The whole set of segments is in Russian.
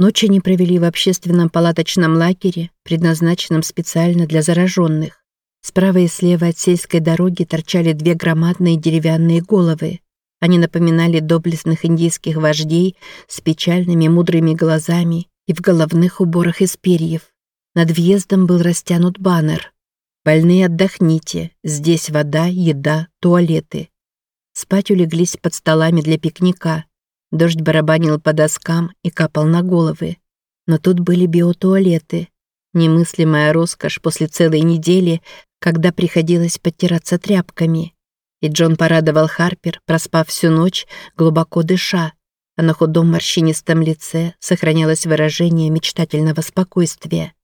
Ночь они провели в общественном палаточном лагере, предназначенном специально для зараженных. Справа и слева от сельской дороги торчали две громадные деревянные головы. Они напоминали доблестных индийских вождей с печальными мудрыми глазами и в головных уборах из перьев. Над въездом был растянут баннер. «Больные отдохните, здесь вода, еда, туалеты». Спать улеглись под столами для пикника. Дождь барабанил по доскам и капал на головы. Но тут были биотуалеты. Немыслимая роскошь после целой недели, когда приходилось подтираться тряпками. И Джон порадовал Харпер, проспав всю ночь, глубоко дыша, а на худом морщинистом лице сохранялось выражение мечтательного спокойствия.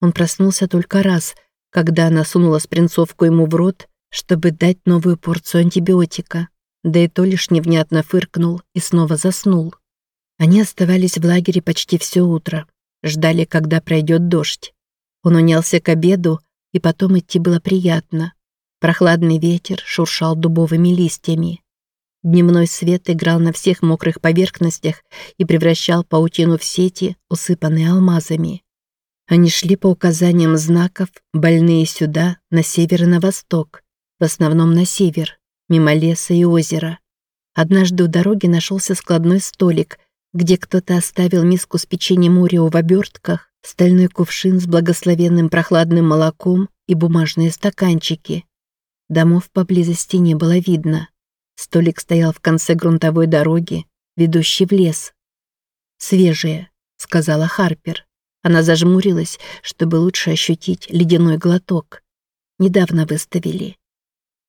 Он проснулся только раз, когда она сунула спринцовку ему в рот, чтобы дать новую порцию антибиотика, да и то лишь невнятно фыркнул и снова заснул. Они оставались в лагере почти все утро, ждали, когда пройдет дождь. Он унялся к обеду, и потом идти было приятно. Прохладный ветер шуршал дубовыми листьями. Дневной свет играл на всех мокрых поверхностях и превращал паутину в сети, усыпанные алмазами. Они шли по указаниям знаков, больные сюда, на север и на восток, в основном на север, мимо леса и озера. Однажды у дороги нашелся складной столик, где кто-то оставил миску с печеньем Орео в обертках, стальной кувшин с благословенным прохладным молоком и бумажные стаканчики. Домов поблизости не было видно. Столик стоял в конце грунтовой дороги, ведущей в лес. «Свежие», — сказала Харпер. Она зажмурилась, чтобы лучше ощутить ледяной глоток. «Недавно выставили».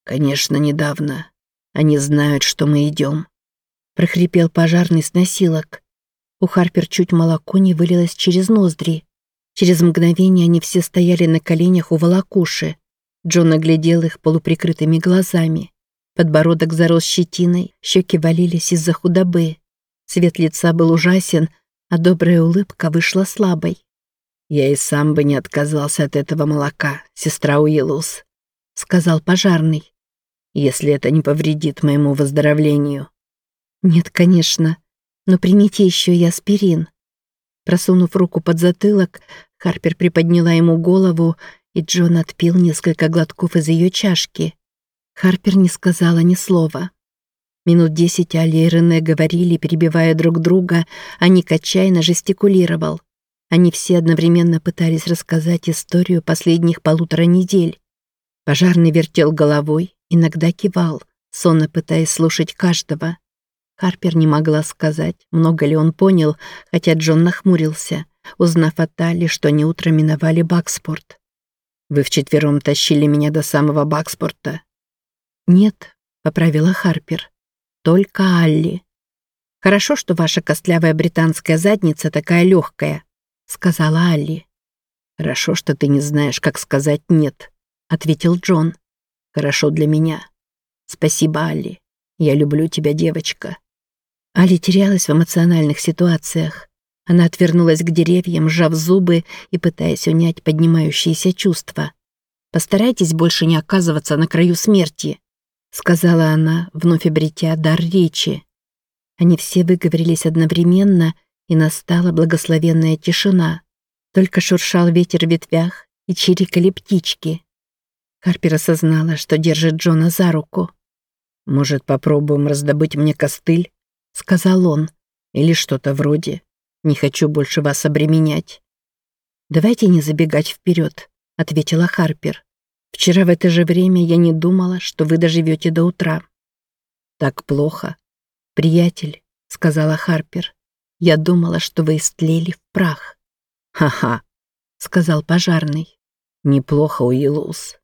«Конечно, недавно. Они знают, что мы идем», — прохрипел пожарный с носилок. У Харпер чуть молоко не вылилось через ноздри. Через мгновение они все стояли на коленях у волокуши. Джон оглядел их полуприкрытыми глазами. Подбородок зарос щетиной, щеки валились из-за худобы. Цвет лица был ужасен, а добрая улыбка вышла слабой. «Я и сам бы не отказался от этого молока, сестра Уиллус», — сказал пожарный, «если это не повредит моему выздоровлению». «Нет, конечно, но примите еще и аспирин». Просунув руку под затылок, Харпер приподняла ему голову и Джон отпил несколько глотков из ее чашки. Харпер не сказала ни слова. Минут десять Али и Рене говорили, перебивая друг друга, а Ник отчаянно жестикулировал. Они все одновременно пытались рассказать историю последних полутора недель. Пожарный вертел головой, иногда кивал, сонно пытаясь слушать каждого. Харпер не могла сказать, много ли он понял, хотя Джон нахмурился, узнав от Али, что они утром миновали Бакспорт. Вы вчетвером тащили меня до самого Бакспорта?» «Нет», — поправила Харпер. «Только Алли». «Хорошо, что ваша костлявая британская задница такая легкая», — сказала Алли. «Хорошо, что ты не знаешь, как сказать «нет», — ответил Джон. «Хорошо для меня. Спасибо, Алли. Я люблю тебя, девочка». Али терялась в эмоциональных ситуациях. Она отвернулась к деревьям, сжав зубы и пытаясь унять поднимающиеся чувства. «Постарайтесь больше не оказываться на краю смерти», — сказала она, вновь обретя дар речи. Они все выговорились одновременно, и настала благословенная тишина. Только шуршал ветер в ветвях и чирикали птички. Харпер осознала, что держит Джона за руку. «Может, попробуем раздобыть мне костыль?» — сказал он. «Или что-то вроде». Не хочу больше вас обременять». «Давайте не забегать вперед», — ответила Харпер. «Вчера в это же время я не думала, что вы доживете до утра». «Так плохо». «Приятель», — сказала Харпер, — «я думала, что вы истлели в прах». «Ха-ха», — сказал пожарный. «Неплохо, Уиллус.